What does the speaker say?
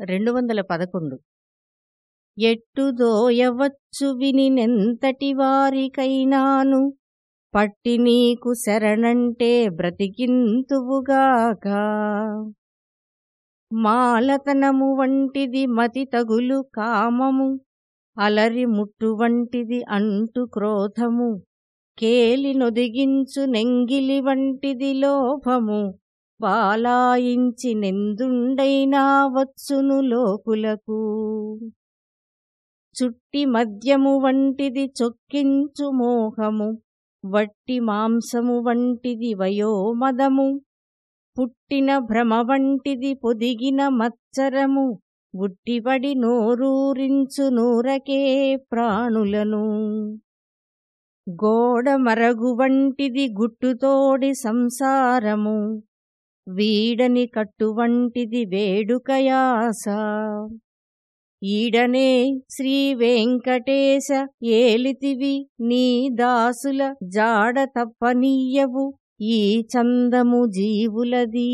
రెండు వందల పదకొండు. ఎట్టుదోయవచ్చు వినినెంతటి వారికైనాను. పట్టి నీకు శరణంటే బ్రతికింతువుగాక. మాలతనము వంటిది మతి తగులు కామము. అలరి ముట్టు వంటిది అంటు క్రోధము. కేలి నొదిగించు నెంగిలి వంటిది లోభము. పాలాయించి నెందుండైనా వచ్చును లోకులకు? చుట్టి మద్యము వంటిది చొక్కించు మోహము వట్టి మాంసము వంటిది వయోమదము పుట్టిన భ్రమ వంటిది పొదిగిన మచ్చరము ఉట్టిపడి నోరూరించు నూరకే ప్రాణులను. గోడ మరగు వంటిది గుట్టుతోడి సంసారము వీడని కట్టువంటిది వేడుకయాస. ఈడనే శ్రీ వెంకటేశ ఏలితివి నీ దాసుల జాడ తప్పనీయవు ఈ చందము జీవులది.